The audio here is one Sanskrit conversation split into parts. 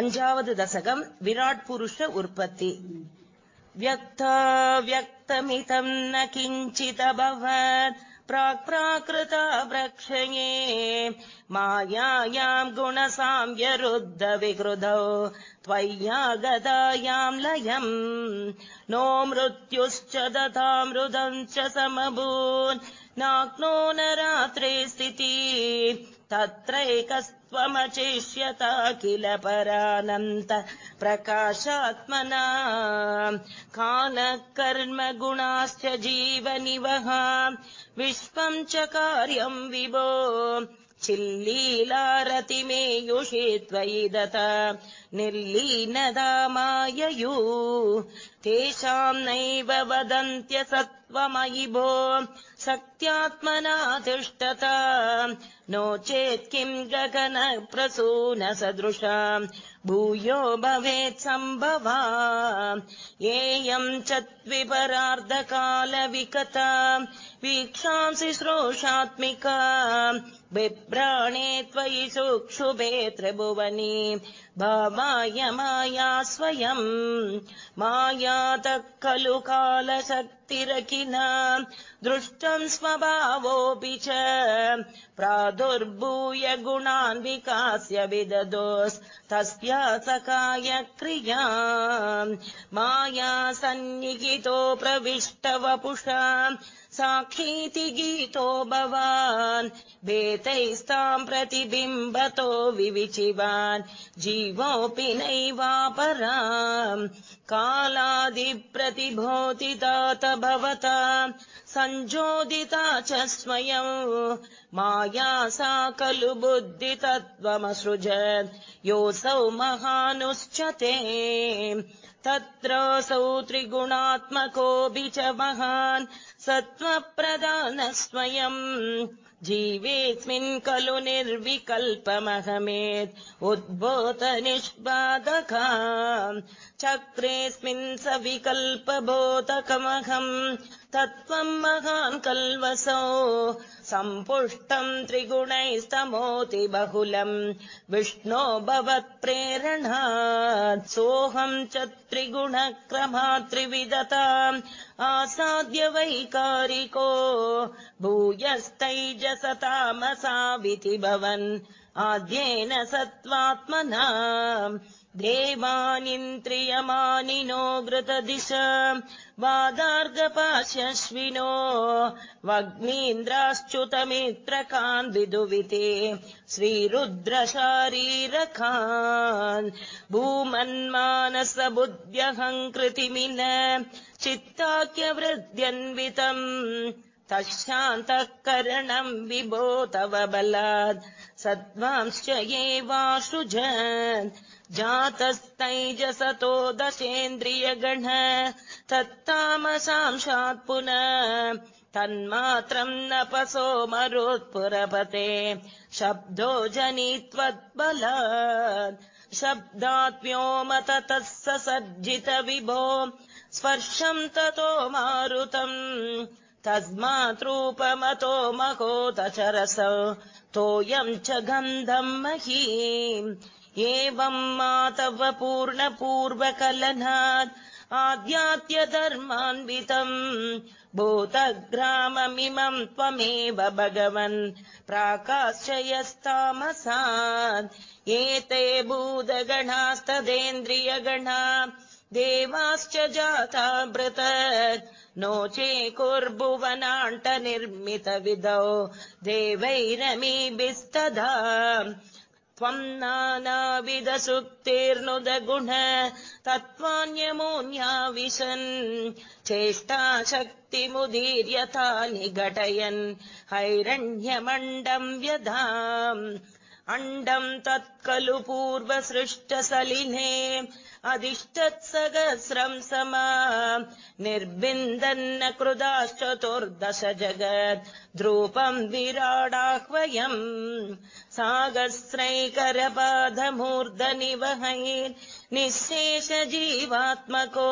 अञ्जावद् दशकम् विराट् पुरुष उत्पत्ति व्यक्ता व्यक्तमितम् न किञ्चिदभवत् प्राक् प्राकृता प्रक्षये मायाम् गुणसाम्यरुद्ध विरुधौ त्वय्या गतायाम् लयम् नो मृत्युश्च दथा मृदम् च समभून् नाग्नो न रात्रे स्थिति। तत्रैकस्त्वमचिष्यता किल परानन्त प्रकाशात्मना। कालः कर्म गुणाश्च जीवनिवः विश्वम् च कार्यम् विभो। चिल्लीलारतिमेयुषे त्वयि दत निर्लीनदामाययू तेषाम् नैव वदन्त्य सत्त्वमयि भो सत्यात्मना तिष्ठत। नो चेत् किम् गगन प्रसून सदृशा। भूयो भवेत् सम्भवा। येयम् च त्विपरार्धकालविकता वीक्षांसि श्रोषात्मिका बिभ्राणे त्वयि सुक्षुभे त्रिभुवनी। भावाय माया स्वयम् मायातः खलु दृष्टम् स्वभावोऽपि च प्रादुर्भूय गुणान् विकास्य विददोस्तस्या सकाय क्रिया माया सन्निहितो प्रविष्टवपुषा साक्षीति गीतो भवान् भेतैस्ताम् प्रतिबिम्बतो विविचिवान् जीवोऽपि नैवापरा कालादिप्रतिभोतितात भवता सञ्जोदिता च स्वयम् माया सा खलु बुद्धितत्त्वमसृज योऽसौ महानुश्च ते तत्रासौ त्रिगुणात्मकोऽपि च महान् सत्त्वप्रदान स्वयम् जीवेऽस्मिन् खलु निर्विकल्पमहमेत् उद्भूत निष्पादका। चक्रेऽस्मिन् स विकल्पबोधकमहम् तत्त्वम् महान् कल्वसौ। सम्पुष्टम् त्रिगुणैस्तमोति बहुलम् विष्णो भवत्प्रेरणात् सोऽहम् च त्रिगुणक्रमा त्रिविदता आसाद्य वैकारिको भूयस्तैजसतामसाविति भवन् आद्येन सत्त्वात्मना देवानिन्द्रियमानिनो घृतदिश। वादार्गपाशश्विनो वग्नीन्द्राश्च्युतमित्रकान् विदुविते। श्रीरुद्रशारीरकान् भूमन्मानसबुद्ध्यहङ्कृतिमिन चित्ताख्यवृद्ध्यन्वितम् तशान्तः करणम् विभो तव बलात्। सद्वांश्च एवाशुज जातस्तैजसतो दशेन्द्रियगण तत्तामसांशात् पुनः। तन्मात्रम् नपसो मरोत्पुरपते शब्दो जनित्वद्बलात्। शब्दात्म्योम ततः स सज्जित विभो स्पर्शम् ततो मारुतम्। तस्मात् महोत च रसौ तोयम् च गन्धम् मही। एवम् मातव पूर्णपूर्वकलनात् आद्यात्यधर्मान्वितम्। भूतग्राममिमम् त्वमेव भगवन्। प्राकाश्चयस्तामसात्। एते भूतगणास्तदेन्द्रियगणा देवाश्च जाता भृतक् नो चेकुर्भुवनाण्टनिर्मितविधौ देवैरमीभिस्तदा त्वम् नानाविधसुक्तेर्नुदगुण तत्त्वान्यमोऽन्याविशन् चेष्टाशक्तिमुदीर्यतानि घटयन् हैरण्यमण्डम् व्यधाम् अण्डम् तत्खलु पूर्वसृष्टसलिले अधिष्ठत्सहस्रम् समा निर्बिन्दन्न कृदाश्चतुर्दश जगत् द्रूपम् विराडाह्वयम् सागस्रैकरपादमूर्धनिवहैर् निःशेषजीवात्मको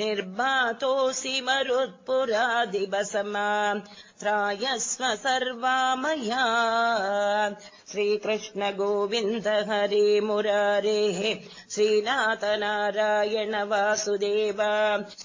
निर्भातोऽसि मरुत्पुरादिवसमा त्रायस्व सर्वामया श्रीकृष्ण गोविन्द हरे मुरारेः श्रीनाथ नारायण वासुदेव